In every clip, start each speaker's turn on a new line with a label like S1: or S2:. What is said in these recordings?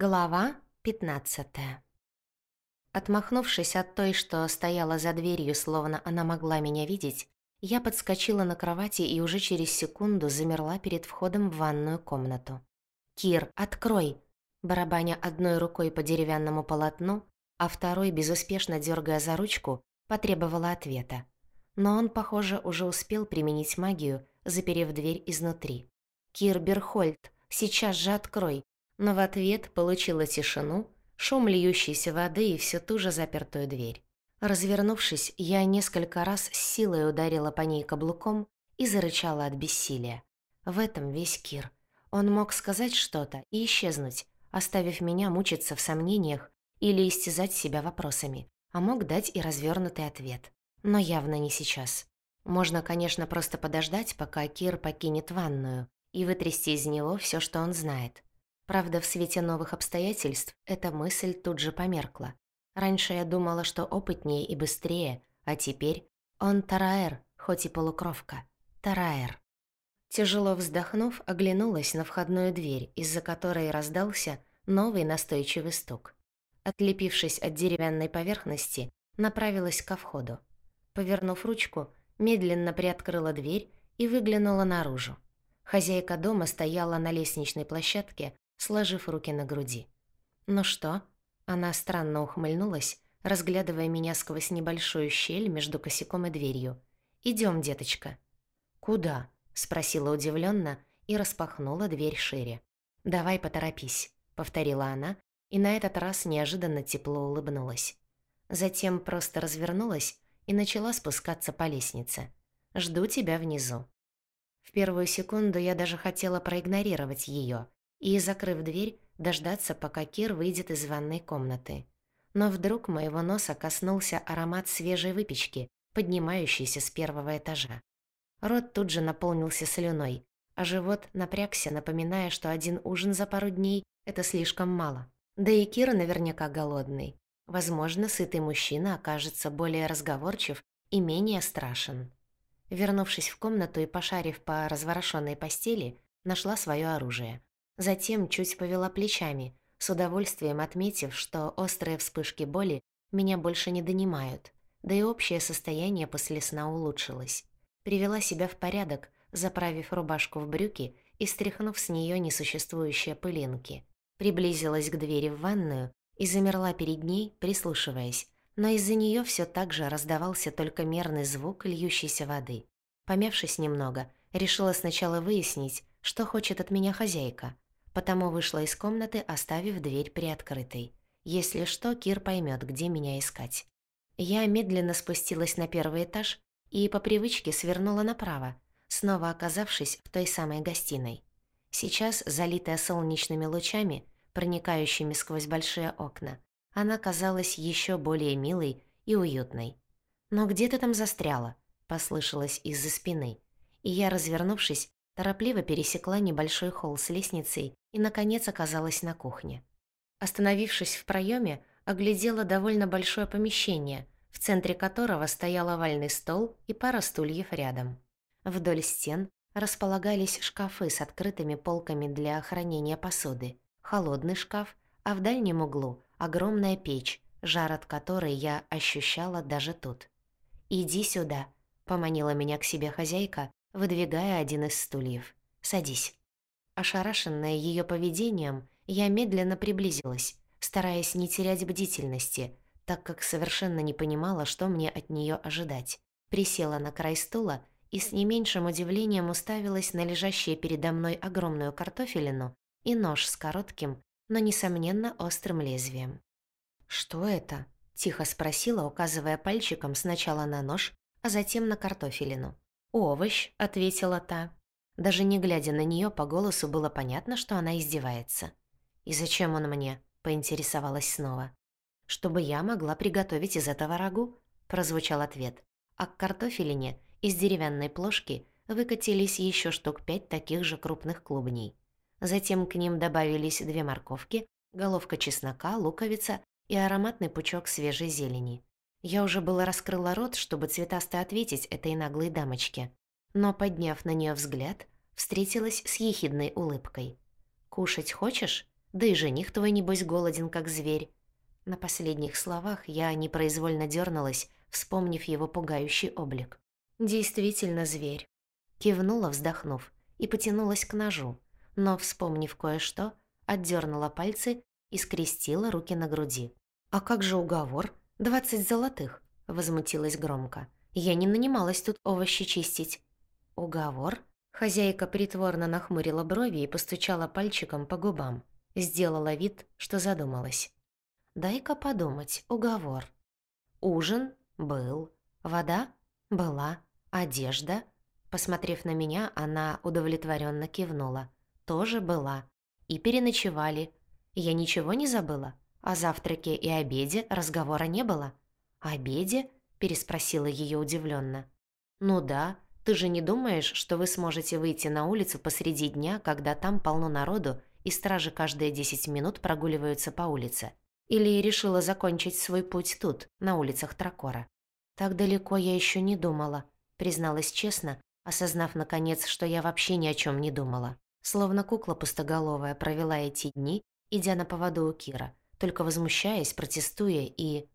S1: Глава 15 Отмахнувшись от той, что стояла за дверью, словно она могла меня видеть, я подскочила на кровати и уже через секунду замерла перед входом в ванную комнату. «Кир, открой!» Барабаня одной рукой по деревянному полотну, а второй, безуспешно дергая за ручку, потребовала ответа. Но он, похоже, уже успел применить магию, заперев дверь изнутри. «Кир Берхольд, сейчас же открой!» Но в ответ получила тишину, шум льющейся воды и всю ту же запертую дверь. Развернувшись, я несколько раз с силой ударила по ней каблуком и зарычала от бессилия. В этом весь Кир. Он мог сказать что-то и исчезнуть, оставив меня мучиться в сомнениях или истязать себя вопросами, а мог дать и развернутый ответ. Но явно не сейчас. Можно, конечно, просто подождать, пока Кир покинет ванную, и вытрясти из него все, что он знает. Правда, в свете новых обстоятельств эта мысль тут же померкла. Раньше я думала, что опытнее и быстрее, а теперь он Тараэр, хоть и полукровка. Тараэр. Тяжело вздохнув, оглянулась на входную дверь, из-за которой раздался новый настойчивый стук. Отлепившись от деревянной поверхности, направилась ко входу. Повернув ручку, медленно приоткрыла дверь и выглянула наружу. Хозяйка дома стояла на лестничной площадке, сложив руки на груди. «Ну что?» Она странно ухмыльнулась, разглядывая меня сквозь небольшую щель между косяком и дверью. «Идём, деточка». «Куда?» — спросила удивлённо и распахнула дверь шире. «Давай поторопись», — повторила она, и на этот раз неожиданно тепло улыбнулась. Затем просто развернулась и начала спускаться по лестнице. «Жду тебя внизу». В первую секунду я даже хотела проигнорировать её, и, закрыв дверь, дождаться, пока Кир выйдет из ванной комнаты. Но вдруг моего носа коснулся аромат свежей выпечки, поднимающийся с первого этажа. Рот тут же наполнился слюной, а живот напрягся, напоминая, что один ужин за пару дней – это слишком мало. Да и Кир наверняка голодный. Возможно, сытый мужчина окажется более разговорчив и менее страшен. Вернувшись в комнату и пошарив по разворошенной постели, нашла свое оружие – Затем чуть повела плечами, с удовольствием отметив, что острые вспышки боли меня больше не донимают, да и общее состояние после сна улучшилось. Привела себя в порядок, заправив рубашку в брюки и стряхнув с нее несуществующие пылинки. Приблизилась к двери в ванную и замерла перед ней, прислушиваясь, но из-за нее все так же раздавался только мерный звук льющейся воды. Помявшись немного, решила сначала выяснить, что хочет от меня хозяйка – потому вышла из комнаты, оставив дверь приоткрытой. Если что, Кир поймет, где меня искать. Я медленно спустилась на первый этаж и по привычке свернула направо, снова оказавшись в той самой гостиной. Сейчас, залитая солнечными лучами, проникающими сквозь большие окна, она казалась еще более милой и уютной. «Но где ты там застряла?» — послышалось из-за спины. И я, развернувшись, торопливо пересекла небольшой холл с лестницей и, наконец, оказалась на кухне. Остановившись в проеме, оглядела довольно большое помещение, в центре которого стоял овальный стол и пара стульев рядом. Вдоль стен располагались шкафы с открытыми полками для хранения посуды, холодный шкаф, а в дальнем углу огромная печь, жар от которой я ощущала даже тут. «Иди сюда», — поманила меня к себе хозяйка, выдвигая один из стульев. «Садись». Ошарашенная ее поведением, я медленно приблизилась, стараясь не терять бдительности, так как совершенно не понимала, что мне от нее ожидать. Присела на край стула и с не меньшим удивлением уставилась на лежащие передо мной огромную картофелину и нож с коротким, но, несомненно, острым лезвием. «Что это?» – тихо спросила, указывая пальчиком сначала на нож, а затем на картофелину. «Овощ», – ответила та. Даже не глядя на нее, по голосу было понятно, что она издевается. «И зачем он мне?» – поинтересовалась снова. «Чтобы я могла приготовить из этого рагу», – прозвучал ответ. А к картофелине из деревянной плошки выкатились еще штук пять таких же крупных клубней. Затем к ним добавились две морковки, головка чеснока, луковица и ароматный пучок свежей зелени. Я уже было раскрыла рот, чтобы цветасто ответить этой наглой дамочке но, подняв на нее взгляд, встретилась с ехидной улыбкой. «Кушать хочешь?» Да и жених твой, небось, голоден, как зверь». На последних словах я непроизвольно дернулась, вспомнив его пугающий облик. «Действительно зверь». Кивнула, вздохнув, и потянулась к ножу, но, вспомнив кое-что, отдернула пальцы и скрестила руки на груди. «А как же уговор? Двадцать золотых!» — возмутилась громко. «Я не нанималась тут овощи чистить». «Уговор?» Хозяйка притворно нахмурила брови и постучала пальчиком по губам. Сделала вид, что задумалась. «Дай-ка подумать. Уговор. Ужин? Был. Вода? Была. Одежда?» Посмотрев на меня, она удовлетворенно кивнула. «Тоже была. И переночевали. Я ничего не забыла? О завтраке и обеде разговора не было?» «Обеде?» – переспросила ее удивленно. «Ну да, ты же не думаешь, что вы сможете выйти на улицу посреди дня, когда там полно народу, и стражи каждые десять минут прогуливаются по улице? Или решила закончить свой путь тут, на улицах Тракора? Так далеко я еще не думала, призналась честно, осознав наконец, что я вообще ни о чем не думала. Словно кукла пустоголовая провела эти дни, идя на поводу у Кира, только возмущаясь, протестуя и...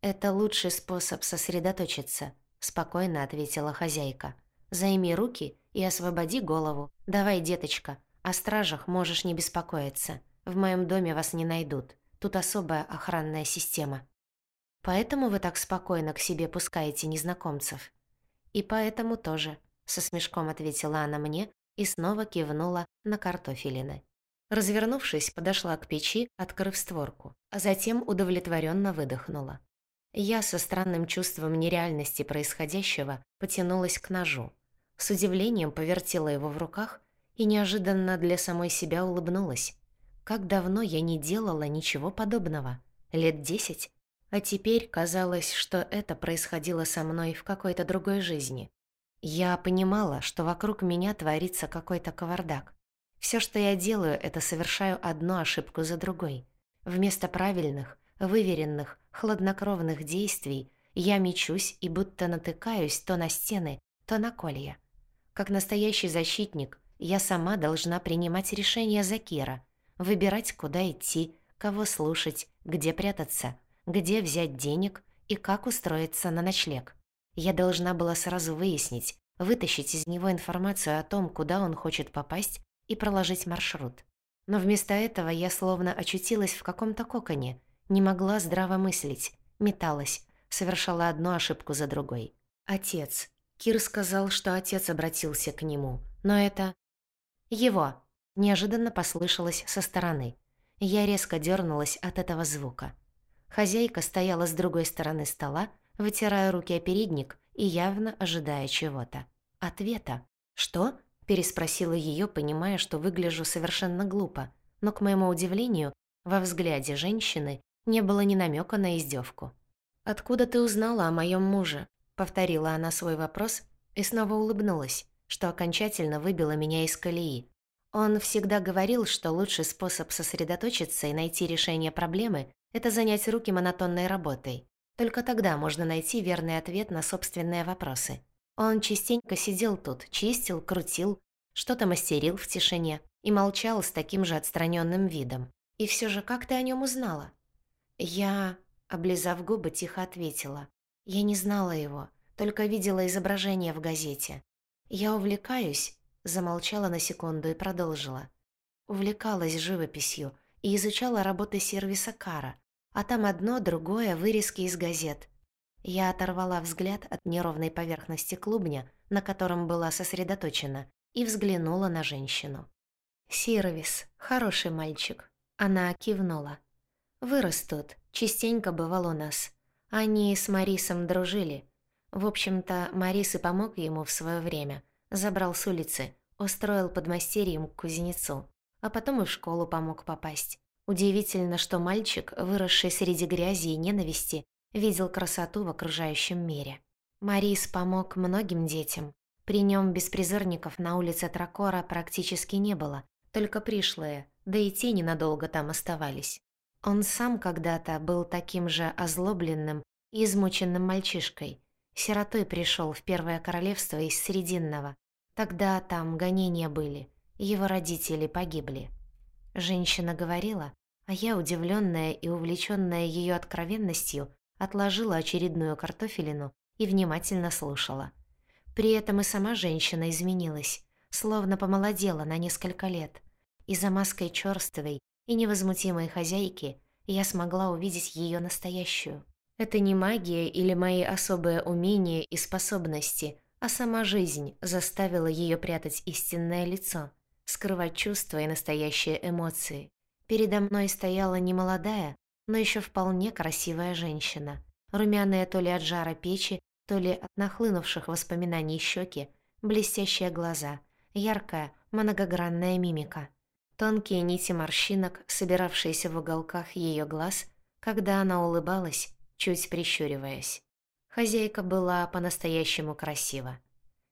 S1: «Это лучший способ сосредоточиться», — спокойно ответила хозяйка. «Займи руки и освободи голову. Давай, деточка, о стражах можешь не беспокоиться. В моем доме вас не найдут. Тут особая охранная система. Поэтому вы так спокойно к себе пускаете незнакомцев?» «И поэтому тоже», — со смешком ответила она мне и снова кивнула на картофелины. Развернувшись, подошла к печи, открыв створку, а затем удовлетворенно выдохнула. Я со странным чувством нереальности происходящего потянулась к ножу. С удивлением повертела его в руках и неожиданно для самой себя улыбнулась. Как давно я не делала ничего подобного? Лет десять? А теперь казалось, что это происходило со мной в какой-то другой жизни. Я понимала, что вокруг меня творится какой-то кавардак. Все, что я делаю, это совершаю одну ошибку за другой. Вместо правильных, выверенных, хладнокровных действий я мечусь и будто натыкаюсь то на стены, то на колья. Как настоящий защитник, я сама должна принимать решения за Кира, выбирать, куда идти, кого слушать, где прятаться, где взять денег и как устроиться на ночлег. Я должна была сразу выяснить, вытащить из него информацию о том, куда он хочет попасть и проложить маршрут. Но вместо этого я словно очутилась в каком-то коконе, не могла здраво мыслить, металась, совершала одну ошибку за другой. Отец. Кир сказал, что отец обратился к нему, но это... Его. Неожиданно послышалось со стороны. Я резко дернулась от этого звука. Хозяйка стояла с другой стороны стола, вытирая руки о передник и явно ожидая чего-то. Ответа. «Что?» Переспросила ее, понимая, что выгляжу совершенно глупо, но, к моему удивлению, во взгляде женщины не было ни намека на издевку. «Откуда ты узнала о моем муже?» — повторила она свой вопрос и снова улыбнулась, что окончательно выбило меня из колеи. Он всегда говорил, что лучший способ сосредоточиться и найти решение проблемы — это занять руки монотонной работой. Только тогда можно найти верный ответ на собственные вопросы. Он частенько сидел тут, чистил, крутил, что-то мастерил в тишине и молчал с таким же отстраненным видом. И все же как ты о нем узнала? Я, облизав губы, тихо ответила. Я не знала его, только видела изображение в газете. Я увлекаюсь, замолчала на секунду и продолжила. Увлекалась живописью и изучала работы сервиса Кара, а там одно, другое, вырезки из газет. Я оторвала взгляд от неровной поверхности клубня, на котором была сосредоточена, и взглянула на женщину. «Сирвис, хороший мальчик». Она кивнула. «Вырос тут, частенько бывал у нас. Они с Марисом дружили. В общем-то, Марис и помог ему в свое время. Забрал с улицы, устроил подмастерьем к кузнецу. А потом и в школу помог попасть. Удивительно, что мальчик, выросший среди грязи и ненависти, видел красоту в окружающем мире. Марис помог многим детям. При нем беспризорников на улице Тракора практически не было, только пришлые, да и те ненадолго там оставались. Он сам когда-то был таким же озлобленным и измученным мальчишкой. Сиротой пришел в Первое Королевство из Срединного. Тогда там гонения были, его родители погибли. Женщина говорила, а я, удивленная и увлеченная ее откровенностью, отложила очередную картофелину и внимательно слушала. При этом и сама женщина изменилась, словно помолодела на несколько лет. И за маской черствой и невозмутимой хозяйки я смогла увидеть ее настоящую. Это не магия или мои особые умения и способности, а сама жизнь заставила ее прятать истинное лицо, скрывать чувства и настоящие эмоции. Передо мной стояла не молодая, но еще вполне красивая женщина, румяная то ли от жара печи, то ли от нахлынувших воспоминаний щеки, блестящие глаза, яркая, многогранная мимика. Тонкие нити морщинок, собиравшиеся в уголках ее глаз, когда она улыбалась, чуть прищуриваясь. Хозяйка была по-настоящему красива.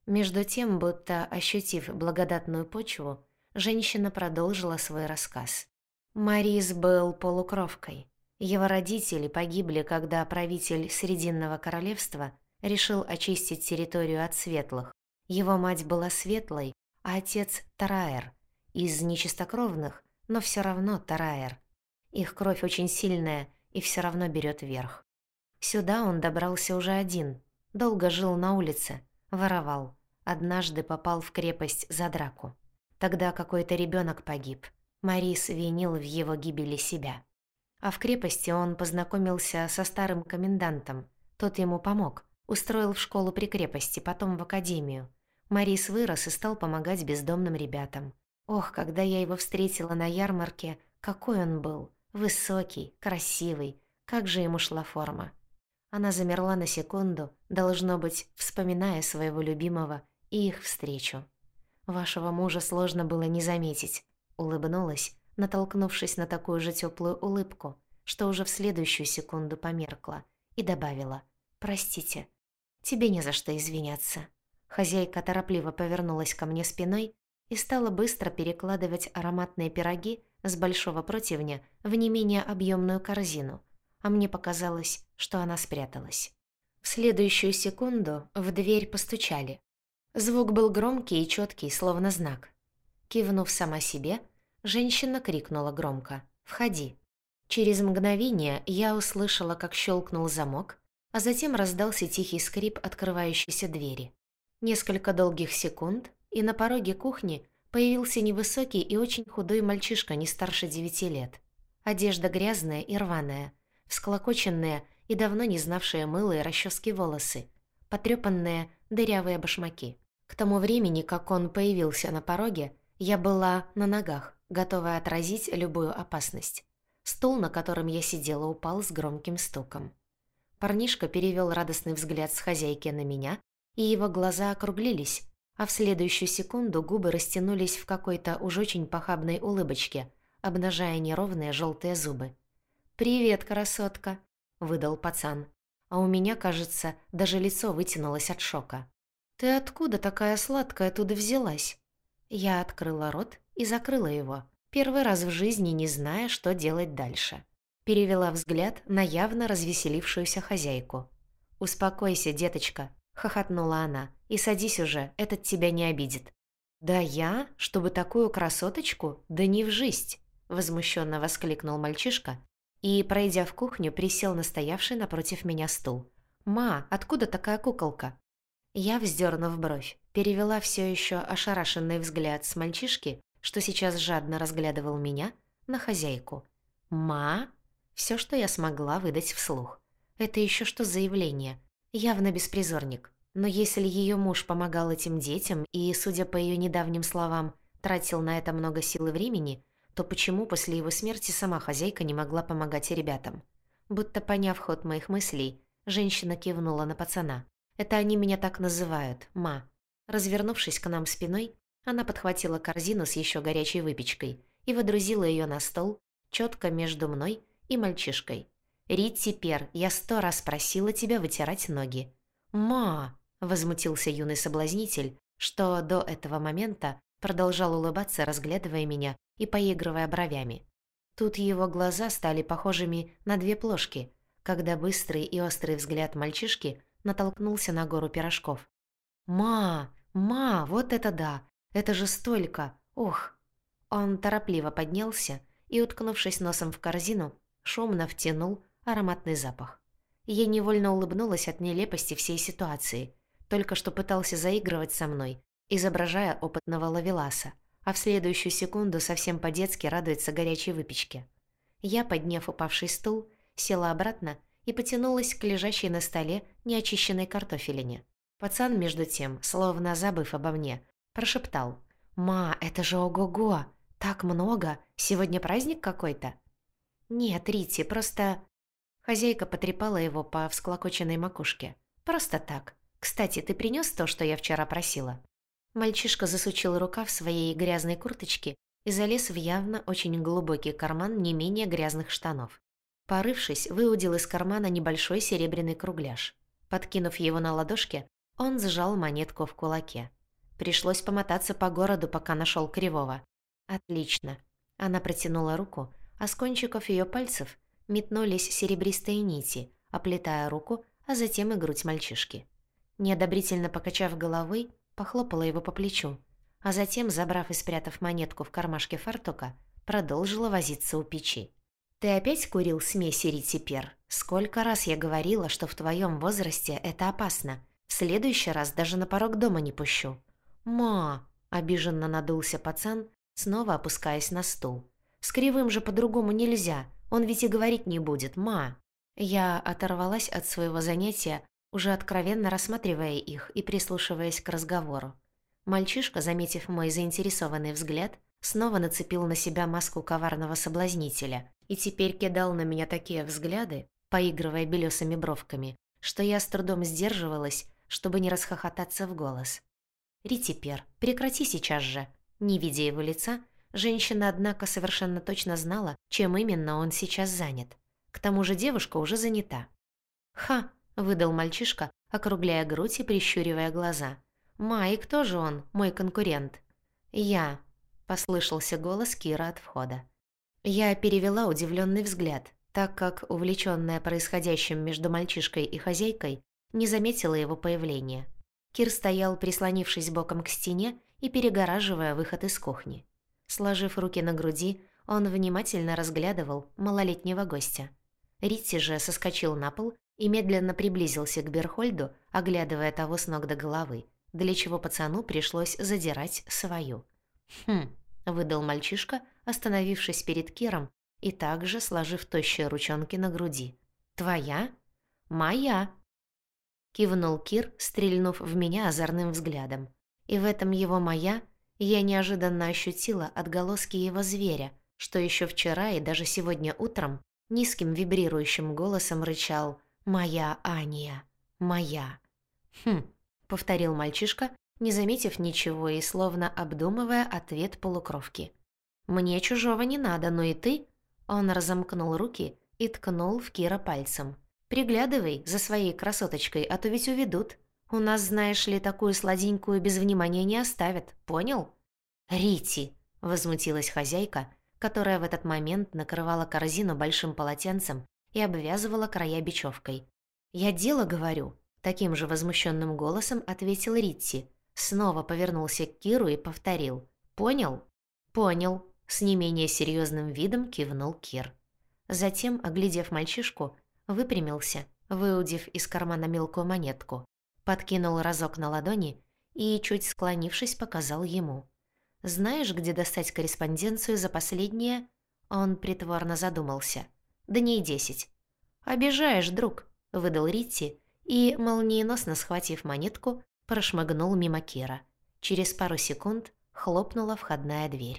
S1: Между тем, будто ощутив благодатную почву, женщина продолжила свой рассказ. Марис был полукровкой. Его родители погибли, когда правитель Срединного королевства решил очистить территорию от светлых. Его мать была светлой, а отец – Тараэр. Из нечистокровных, но все равно Тараэр. Их кровь очень сильная и все равно берет верх. Сюда он добрался уже один. Долго жил на улице, воровал. Однажды попал в крепость за драку. Тогда какой-то ребенок погиб. Марис винил в его гибели себя. А в крепости он познакомился со старым комендантом. Тот ему помог. Устроил в школу при крепости, потом в академию. Марис вырос и стал помогать бездомным ребятам. Ох, когда я его встретила на ярмарке, какой он был. Высокий, красивый. Как же ему шла форма. Она замерла на секунду, должно быть, вспоминая своего любимого и их встречу. Вашего мужа сложно было не заметить. Улыбнулась, натолкнувшись на такую же теплую улыбку, что уже в следующую секунду померкла, и добавила «Простите, тебе не за что извиняться». Хозяйка торопливо повернулась ко мне спиной и стала быстро перекладывать ароматные пироги с большого противня в не менее объемную корзину, а мне показалось, что она спряталась. В следующую секунду в дверь постучали. Звук был громкий и четкий, словно знак. Кивнув сама себе, женщина крикнула громко «Входи». Через мгновение я услышала, как щелкнул замок, а затем раздался тихий скрип открывающейся двери. Несколько долгих секунд, и на пороге кухни появился невысокий и очень худой мальчишка не старше девяти лет. Одежда грязная и рваная, всклокоченные и давно не знавшие мыла и расчески волосы, потрепанные дырявые башмаки. К тому времени, как он появился на пороге, я была на ногах, готовая отразить любую опасность. Стул, на котором я сидела, упал с громким стуком. Парнишка перевел радостный взгляд с хозяйки на меня, и его глаза округлились, а в следующую секунду губы растянулись в какой-то уж очень похабной улыбочке, обнажая неровные желтые зубы. «Привет, красотка!» — выдал пацан. А у меня, кажется, даже лицо вытянулось от шока. «Ты откуда такая сладкая туда взялась?» Я открыла рот и закрыла его, первый раз в жизни не зная, что делать дальше. Перевела взгляд на явно развеселившуюся хозяйку. «Успокойся, деточка», — хохотнула она, — «и садись уже, этот тебя не обидит». «Да я? Чтобы такую красоточку? Да не в жизнь!» — возмущенно воскликнул мальчишка и, пройдя в кухню, присел на стоявший напротив меня стул. «Ма, откуда такая куколка?» Я, вздернув бровь, перевела все еще ошарашенный взгляд с мальчишки, что сейчас жадно разглядывал меня, на хозяйку. «Ма?» Все, что я смогла выдать вслух. Это еще что заявление? Явно беспризорник. Но если ее муж помогал этим детям и, судя по ее недавним словам, тратил на это много сил и времени, то почему после его смерти сама хозяйка не могла помогать ребятам? Будто поняв ход моих мыслей, женщина кивнула на пацана. «Это они меня так называют, ма». Развернувшись к нам спиной, она подхватила корзину с еще горячей выпечкой и водрузила ее на стол, четко между мной и мальчишкой. «Ритти Пер, я сто раз просила тебя вытирать ноги». «Ма!» — возмутился юный соблазнитель, что до этого момента продолжал улыбаться, разглядывая меня и поигрывая бровями. Тут его глаза стали похожими на две плошки, когда быстрый и острый взгляд мальчишки натолкнулся на гору пирожков. «Ма! Ма! Вот это да! Это же столько! Ох!» Он торопливо поднялся и, уткнувшись носом в корзину, шумно втянул ароматный запах. Я невольно улыбнулась от нелепости всей ситуации. Только что пытался заигрывать со мной, изображая опытного лавеласа, а в следующую секунду совсем по-детски радуется горячей выпечке. Я, подняв упавший стул, села обратно и потянулась к лежащей на столе неочищенной картофелине. Пацан, между тем, словно забыв обо мне, прошептал. «Ма, это же ого-го! Так много! Сегодня праздник какой-то?» «Нет, Рити, просто...» Хозяйка потрепала его по всклокоченной макушке. «Просто так. Кстати, ты принес то, что я вчера просила?» Мальчишка засучил рукав своей грязной курточки и залез в явно очень глубокий карман не менее грязных штанов. Порывшись, выудил из кармана небольшой серебряный кругляш. Подкинув его на ладошке, он сжал монетку в кулаке. Пришлось помотаться по городу, пока нашел Кривого. «Отлично». Она протянула руку, а с кончиков ее пальцев метнулись серебристые нити, оплетая руку, а затем и грудь мальчишки. Неодобрительно покачав головой, похлопала его по плечу, а затем, забрав и спрятав монетку в кармашке фартука, продолжила возиться у печи. «Ты опять курил смесь ритипер? Сколько раз я говорила, что в твоем возрасте это опасно. В следующий раз даже на порог дома не пущу». «Ма!» – обиженно надулся пацан, снова опускаясь на стул. «С кривым же по-другому нельзя. Он ведь и говорить не будет, ма!» Я оторвалась от своего занятия, уже откровенно рассматривая их и прислушиваясь к разговору. Мальчишка, заметив мой заинтересованный взгляд, снова нацепил на себя маску коварного соблазнителя и теперь кидал на меня такие взгляды, поигрывая белесыми бровками, что я с трудом сдерживалась, чтобы не расхохотаться в голос. «Ритипер, прекрати сейчас же!» Не видя его лица, женщина, однако, совершенно точно знала, чем именно он сейчас занят. К тому же девушка уже занята. «Ха!» – выдал мальчишка, округляя грудь и прищуривая глаза. «Ма, и кто же он, мой конкурент?» «Я», – послышался голос Кира от входа. Я перевела удивленный взгляд, так как, увлеченная происходящим между мальчишкой и хозяйкой, не заметила его появления. Кир стоял, прислонившись боком к стене и перегораживая выход из кухни. Сложив руки на груди, он внимательно разглядывал малолетнего гостя. Ритти же соскочил на пол и медленно приблизился к Берхольду, оглядывая того с ног до головы, для чего пацану пришлось задирать свою. «Хм», — выдал мальчишка, остановившись перед Киром и также сложив тощие ручонки на груди. «Твоя?» «Моя!» Кивнул Кир, стрельнув в меня озорным взглядом. И в этом его «моя» я неожиданно ощутила отголоски его зверя, что еще вчера и даже сегодня утром низким вибрирующим голосом рычал «Моя Ания! Моя!» «Хм», — повторил мальчишка, не заметив ничего и словно обдумывая ответ полукровки. «Мне чужого не надо, но и ты...» Он разомкнул руки и ткнул в Кира пальцем. «Приглядывай за своей красоточкой, а то ведь уведут. У нас, знаешь ли, такую сладенькую без внимания не оставят, понял?» «Рити!» — возмутилась хозяйка, которая в этот момент накрывала корзину большим полотенцем и обвязывала края бечевкой. «Я дело говорю», — таким же возмущенным голосом ответил Ритти. Снова повернулся к Киру и повторил. «Понял?» «Понял», — с не менее серьезным видом кивнул Кир. Затем, оглядев мальчишку, выпрямился, выудив из кармана мелкую монетку, подкинул разок на ладони и, чуть склонившись, показал ему. «Знаешь, где достать корреспонденцию за последнее?» Он притворно задумался. «Дней десять». «Обижаешь, друг», — выдал Ритти и, молниеносно схватив монетку, прошмыгнул мимо Кира. Через пару секунд хлопнула входная дверь.